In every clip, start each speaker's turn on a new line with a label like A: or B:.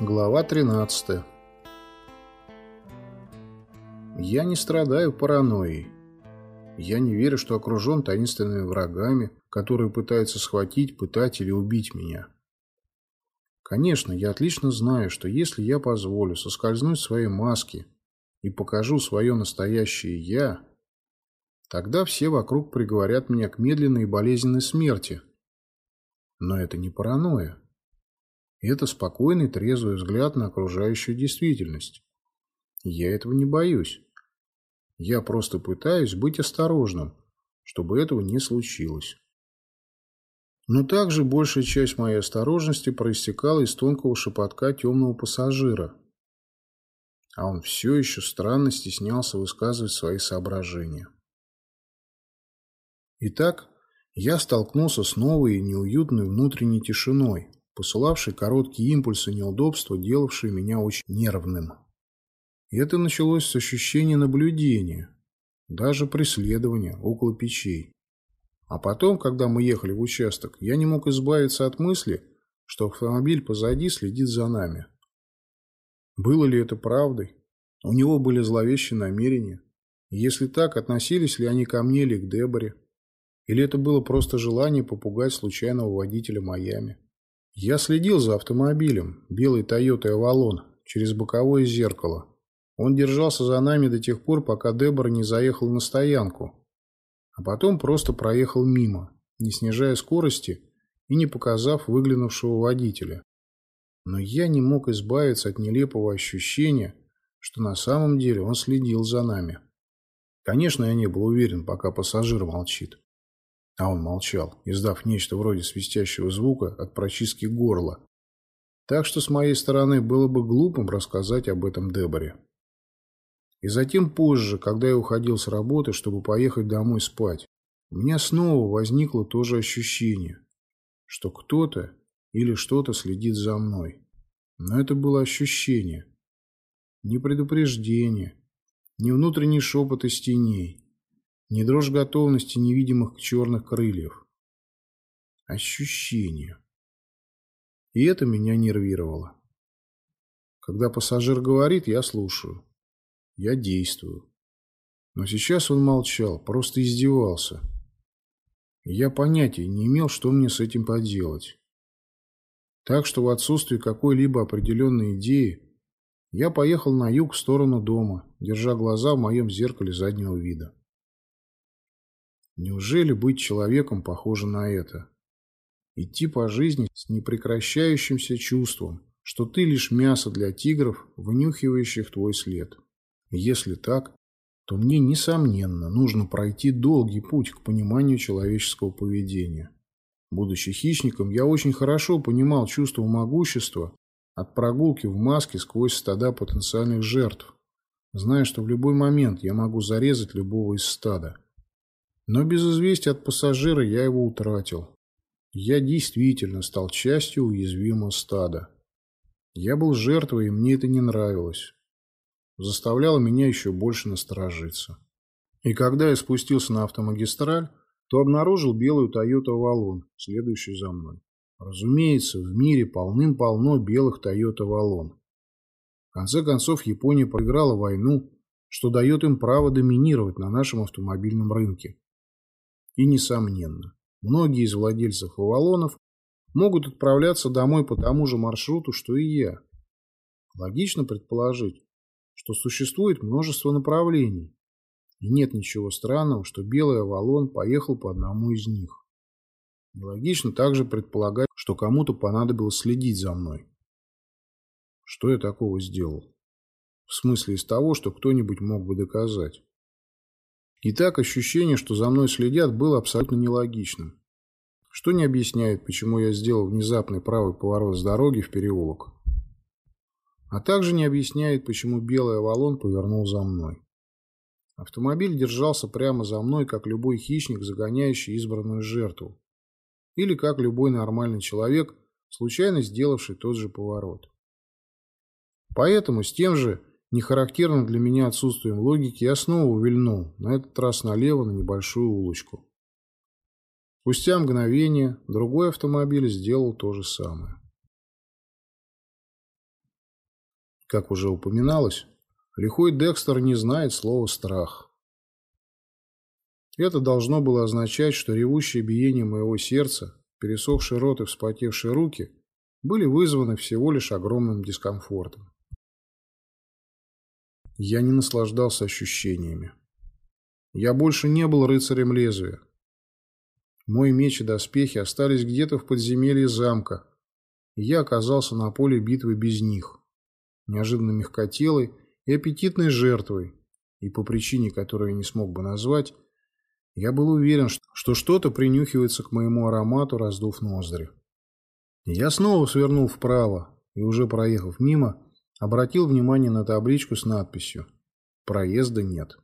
A: Глава 13 Я не страдаю паранойей. Я не верю, что окружен таинственными врагами, которые пытаются схватить, пытать или убить меня. Конечно, я отлично знаю, что если я позволю соскользнуть своей маске и покажу свое настоящее «я», тогда все вокруг приговорят меня к медленной и болезненной смерти. Но это не паранойя. Это спокойный, трезвый взгляд на окружающую действительность. Я этого не боюсь. Я просто пытаюсь быть осторожным, чтобы этого не случилось. Но также большая часть моей осторожности проистекала из тонкого шепотка темного пассажира. А он все еще странно стеснялся высказывать свои соображения. Итак, я столкнулся с новой и неуютной внутренней тишиной, посылавший короткие импульсы неудобства, делавшие меня очень нервным. И это началось с ощущения наблюдения, даже преследования около печей. А потом, когда мы ехали в участок, я не мог избавиться от мысли, что автомобиль позади следит за нами. Было ли это правдой? У него были зловещие намерения. Если так, относились ли они ко мне или к Деборе? Или это было просто желание попугать случайного водителя Майами? Я следил за автомобилем, белый Toyota Avalon, через боковое зеркало. Он держался за нами до тех пор, пока Дебор не заехал на стоянку, а потом просто проехал мимо, не снижая скорости и не показав выглянувшего водителя. Но я не мог избавиться от нелепого ощущения, что на самом деле он следил за нами. Конечно, я не был уверен, пока пассажир молчит. А он молчал, издав нечто вроде свистящего звука от прочистки горла. Так что с моей стороны было бы глупым рассказать об этом Деборе. И затем позже, когда я уходил с работы, чтобы поехать домой спать, у меня снова возникло то же ощущение, что кто-то или что-то следит за мной. Но это было ощущение. Не предупреждение, не внутренний шепот из теней, не дрожь готовности невидимых черных крыльев. Ощущение. И это меня нервировало. Когда пассажир говорит, я слушаю. Я действую. Но сейчас он молчал, просто издевался. Я понятия не имел, что мне с этим поделать. Так что в отсутствии какой-либо определенной идеи я поехал на юг в сторону дома, держа глаза в моем зеркале заднего вида. Неужели быть человеком похоже на это? Идти по жизни с непрекращающимся чувством, что ты лишь мясо для тигров, вынюхивающих твой след. если так, то мне, несомненно, нужно пройти долгий путь к пониманию человеческого поведения. Будучи хищником, я очень хорошо понимал чувство могущества от прогулки в маске сквозь стада потенциальных жертв, зная, что в любой момент я могу зарезать любого из стада. Но без известия от пассажира я его утратил. Я действительно стал частью уязвимого стада. Я был жертвой, и мне это не нравилось. Заставляло меня еще больше насторожиться. И когда я спустился на автомагистраль, то обнаружил белую Toyota Avalon, следующую за мной. Разумеется, в мире полным-полно белых Toyota Avalon. В конце концов, Япония проиграла войну, что дает им право доминировать на нашем автомобильном рынке. И, несомненно, многие из владельцев Авалонов могут отправляться домой по тому же маршруту, что и я. Логично предположить, что существует множество направлений, и нет ничего странного, что белый Авалон поехал по одному из них. Нелогично также предполагать, что кому-то понадобилось следить за мной. Что я такого сделал? В смысле из того, что кто-нибудь мог бы доказать. И так ощущение, что за мной следят, было абсолютно нелогичным. Что не объясняет, почему я сделал внезапный правый поворот с дороги в переулок. А также не объясняет, почему белый Авалон повернул за мной. Автомобиль держался прямо за мной, как любой хищник, загоняющий избранную жертву. Или как любой нормальный человек, случайно сделавший тот же поворот. Поэтому с тем же Нехарактерным для меня отсутствием логики я снова вильнул, на этот раз налево на небольшую улочку. Спустя мгновение другой автомобиль сделал то же самое. Как уже упоминалось, лихой Декстер не знает слова «страх». Это должно было означать, что ревущее биение моего сердца, пересохший рот и вспотевшие руки были вызваны всего лишь огромным дискомфортом. Я не наслаждался ощущениями. Я больше не был рыцарем лезвия. Мой меч и доспехи остались где-то в подземелье замка, и я оказался на поле битвы без них, неожиданно мягкотелой и аппетитной жертвой, и по причине, которую я не смог бы назвать, я был уверен, что что-то принюхивается к моему аромату, раздув ноздри. Я снова свернул вправо и, уже проехав мимо, обратил внимание на табличку с надписью «Проезда нет».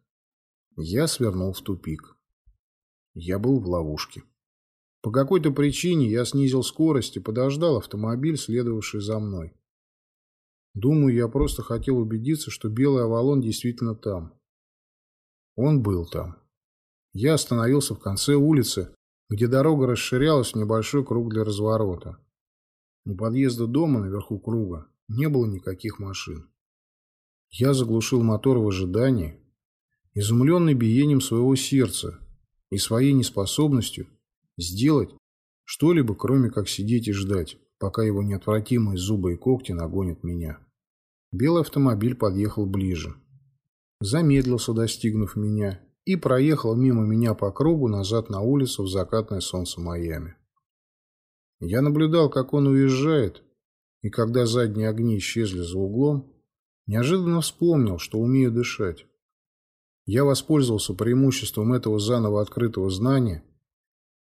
A: Я свернул в тупик. Я был в ловушке. По какой-то причине я снизил скорость и подождал автомобиль, следовавший за мной. Думаю, я просто хотел убедиться, что белый Авалон действительно там. Он был там. Я остановился в конце улицы, где дорога расширялась в небольшой круг для разворота. У подъезда дома наверху круга не было никаких машин. Я заглушил мотор в ожидании, изумленный биением своего сердца и своей неспособностью сделать что-либо, кроме как сидеть и ждать, пока его неотвратимые зубы и когти нагонят меня. Белый автомобиль подъехал ближе. Замедлился, достигнув меня, и проехал мимо меня по кругу назад на улицу в закатное солнце Майами. Я наблюдал, как он уезжает, и когда задние огни исчезли за углом, неожиданно вспомнил, что умею дышать. Я воспользовался преимуществом этого заново открытого знания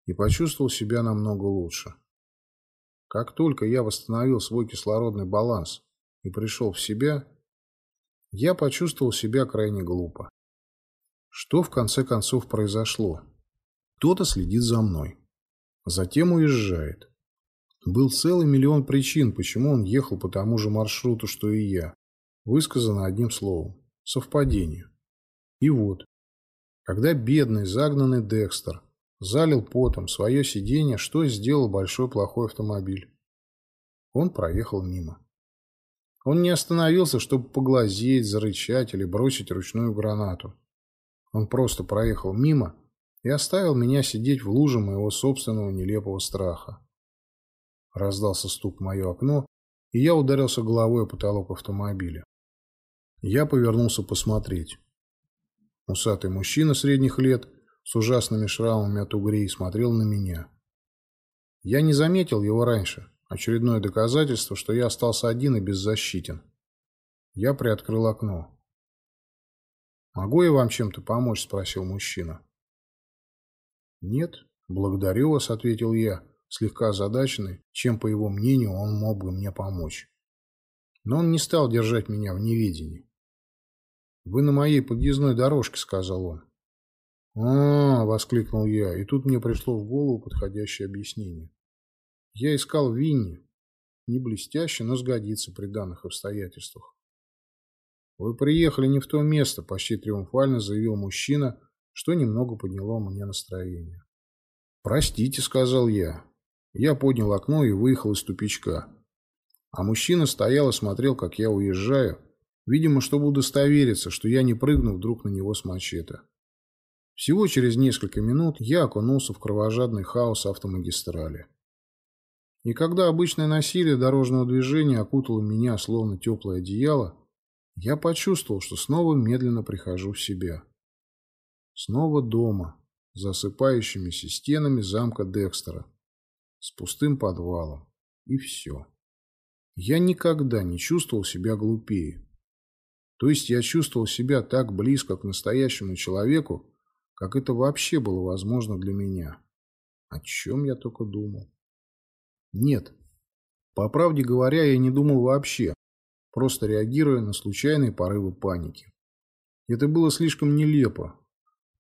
A: и почувствовал себя намного лучше. Как только я восстановил свой кислородный баланс и пришел в себя, я почувствовал себя крайне глупо. Что в конце концов произошло? Кто-то следит за мной. Затем уезжает. Был целый миллион причин, почему он ехал по тому же маршруту, что и я. Высказано одним словом. Совпадение. И вот, когда бедный, загнанный Декстер залил потом свое сиденье, что сделал большой плохой автомобиль? Он проехал мимо. Он не остановился, чтобы поглазеть, зарычать или бросить ручную гранату. Он просто проехал мимо и оставил меня сидеть в луже моего собственного нелепого страха. Раздался стук в мое окно, и я ударился головой о потолок автомобиля. Я повернулся посмотреть. Усатый мужчина средних лет с ужасными шрамами от угрей смотрел на меня. Я не заметил его раньше. Очередное доказательство, что я остался один и беззащитен. Я приоткрыл окно. «Могу я вам чем-то помочь?» – спросил мужчина. «Нет, благодарю вас», – ответил я слегка озадаченный, чем, по его мнению, он мог бы мне помочь. Но он не стал держать меня в неведении. «Вы на моей подъездной дорожке», — сказал он. а, воскликнул я, и тут мне пришло в голову подходящее объяснение. Я искал Винни. Не блестяще, но сгодится при данных обстоятельствах. «Вы приехали не в то место», — почти триумфально заявил мужчина, что немного подняло мне настроение. «Простите», — сказал я. Я поднял окно и выехал из тупичка. А мужчина стоял и смотрел, как я уезжаю, видимо, чтобы удостовериться, что я не прыгну вдруг на него с мачете. Всего через несколько минут я окунулся в кровожадный хаос автомагистрали. И когда обычное насилие дорожного движения окутало меня, словно теплое одеяло, я почувствовал, что снова медленно прихожу в себя. Снова дома, засыпающимися стенами замка Декстера, с пустым подвалом. И все. Я никогда не чувствовал себя глупее. То есть я чувствовал себя так близко к настоящему человеку, как это вообще было возможно для меня. О чем я только думал? Нет. По правде говоря, я не думал вообще, просто реагируя на случайные порывы паники. Это было слишком нелепо,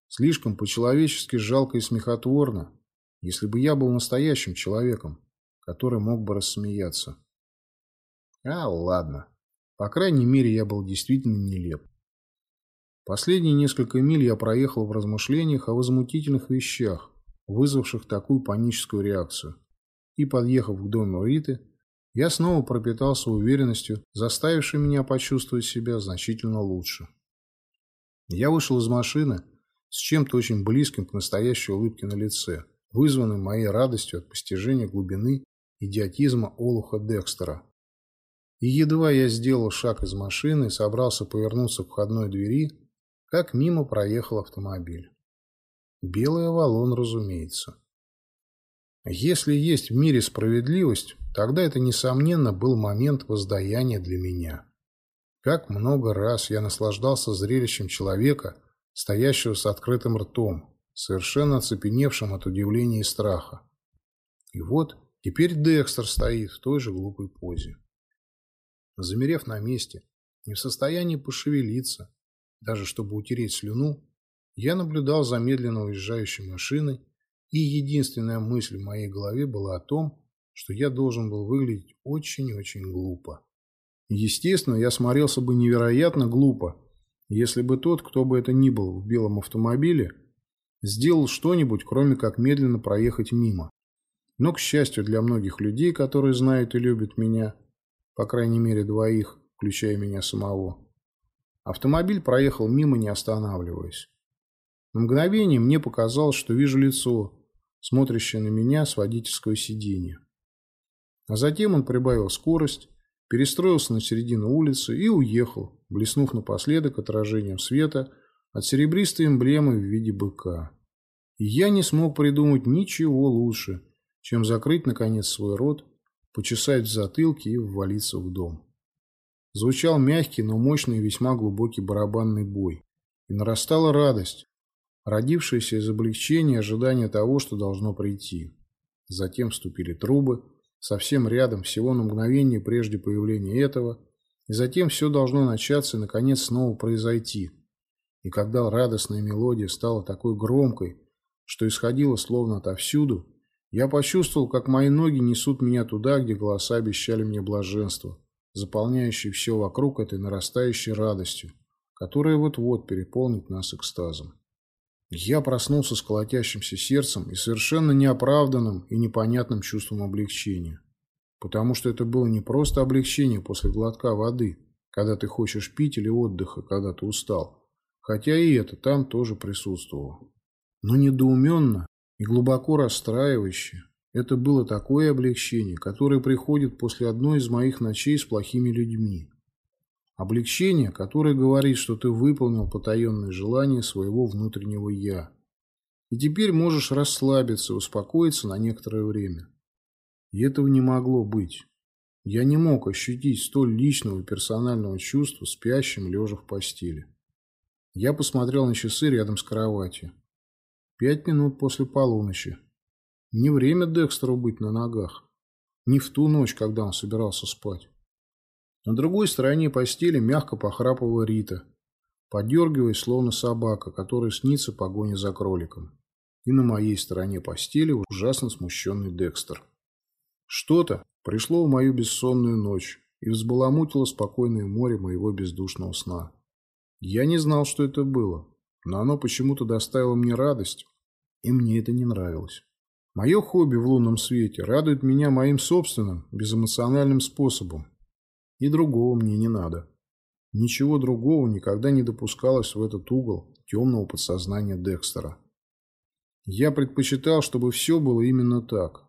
A: слишком по-человечески жалко и смехотворно, если бы я был настоящим человеком, который мог бы рассмеяться. А, ладно. По крайней мере, я был действительно нелеп. Последние несколько миль я проехал в размышлениях о возмутительных вещах, вызвавших такую паническую реакцию. И, подъехав к дому Риты, я снова пропитался уверенностью, заставившей меня почувствовать себя значительно лучше. Я вышел из машины с чем-то очень близким к настоящей улыбке на лице, вызванной моей радостью от постижения глубины идиотизма Олуха Декстера. И едва я сделал шаг из машины и собрался повернуться к входной двери, как мимо проехал автомобиль. Белый Авалон, разумеется. Если есть в мире справедливость, тогда это, несомненно, был момент воздаяния для меня. Как много раз я наслаждался зрелищем человека, стоящего с открытым ртом, совершенно оцепеневшим от удивления и страха. И вот теперь Декстер стоит в той же глупой позе. Замерев на месте, не в состоянии пошевелиться, даже чтобы утереть слюну, я наблюдал за медленно уезжающей машиной, и единственная мысль в моей голове была о том, что я должен был выглядеть очень-очень глупо. Естественно, я смотрелся бы невероятно глупо, если бы тот, кто бы это ни был в белом автомобиле, сделал что-нибудь, кроме как медленно проехать мимо. Но, к счастью для многих людей, которые знают и любят меня, по крайней мере двоих, включая меня самого. Автомобиль проехал мимо, не останавливаясь. На мгновение мне показалось, что вижу лицо, смотрящее на меня с водительского сиденья. А затем он прибавил скорость, перестроился на середину улицы и уехал, блеснув напоследок отражением света от серебристой эмблемы в виде быка. И я не смог придумать ничего лучше, чем закрыть, наконец, свой рот почесать в затылке и ввалиться в дом. Звучал мягкий, но мощный и весьма глубокий барабанный бой. И нарастала радость, родившаяся из облегчения ожидания того, что должно прийти. Затем вступили трубы, совсем рядом, всего на мгновение прежде появления этого, и затем все должно начаться и, наконец, снова произойти. И когда радостная мелодия стала такой громкой, что исходила словно отовсюду, я почувствовал, как мои ноги несут меня туда, где голоса обещали мне блаженство, заполняющее все вокруг этой нарастающей радостью, которая вот-вот переполнит нас экстазом. Я проснулся с колотящимся сердцем и совершенно неоправданным и непонятным чувством облегчения. Потому что это было не просто облегчение после глотка воды, когда ты хочешь пить или отдыха, когда ты устал. Хотя и это там тоже присутствовало. Но недоуменно и глубоко расстраивающе. Это было такое облегчение, которое приходит после одной из моих ночей с плохими людьми. Облегчение, которое говорит, что ты выполнил потаенное желание своего внутреннего «я». И теперь можешь расслабиться, успокоиться на некоторое время. И этого не могло быть. Я не мог ощутить столь личного и персонального чувства спящим, лежа в постели. Я посмотрел на часы рядом с кроватью. Пять минут после полуночи. Не время Декстеру быть на ногах. Не в ту ночь, когда он собирался спать. На другой стороне постели мягко похрапывала Рита, подергиваясь, словно собака, которая снится погоня за кроликом. И на моей стороне постели ужасно смущенный Декстер. Что-то пришло в мою бессонную ночь и взбаламутило спокойное море моего бездушного сна. Я не знал, что это было, но оно почему-то доставило мне радость, и мне это не нравилось. Мое хобби в лунном свете радует меня моим собственным, безэмоциональным способом. И другого мне не надо. Ничего другого никогда не допускалось в этот угол темного подсознания Декстера. Я предпочитал, чтобы все было именно так.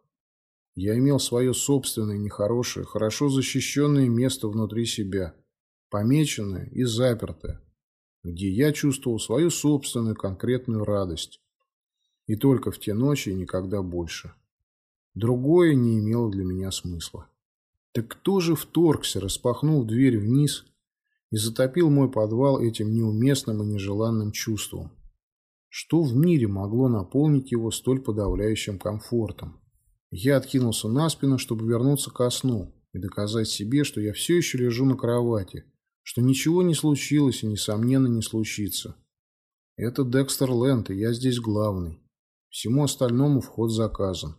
A: Я имел свое собственное нехорошее, хорошо защищенное место внутри себя, помеченное и запертое, где я чувствовал свою собственную конкретную радость. И только в те ночи никогда больше. Другое не имело для меня смысла. Так кто же вторгся, распахнул дверь вниз и затопил мой подвал этим неуместным и нежеланным чувством? Что в мире могло наполнить его столь подавляющим комфортом? Я откинулся на спину, чтобы вернуться ко сну и доказать себе, что я все еще лежу на кровати, что ничего не случилось и, несомненно, не случится. Это Декстер Лэнд, и я здесь главный. Всему остальному вход заказан.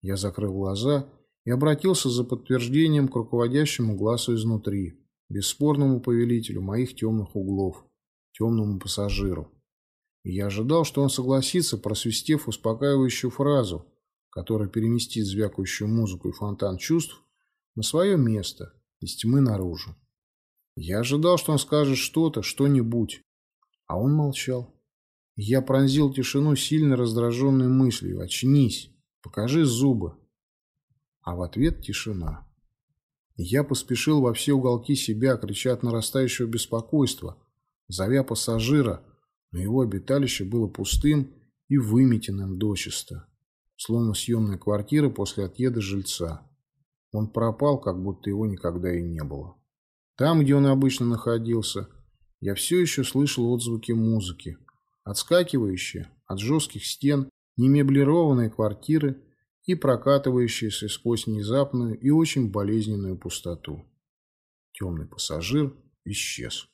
A: Я закрыл глаза и обратился за подтверждением к руководящему глазу изнутри, бесспорному повелителю моих темных углов, темному пассажиру. И я ожидал, что он согласится, просвистев успокаивающую фразу, которая переместит звякающую музыку и фонтан чувств на свое место, из тьмы наружу. Я ожидал, что он скажет что-то, что-нибудь, а он молчал. Я пронзил тишину сильно раздраженной мыслью «Очнись! Покажи зубы!» А в ответ тишина. Я поспешил во все уголки себя, крича от нарастающего беспокойства, зовя пассажира, но его обиталище было пустым и выметенным дочисто, словно съемная квартира после отъезда жильца. Он пропал, как будто его никогда и не было. Там, где он обычно находился, я все еще слышал отзвуки музыки, отскакивающие от жестких стен, немеблированные квартиры и прокатывающиеся сквозь внезапную и очень болезненную пустоту. Темный пассажир исчез.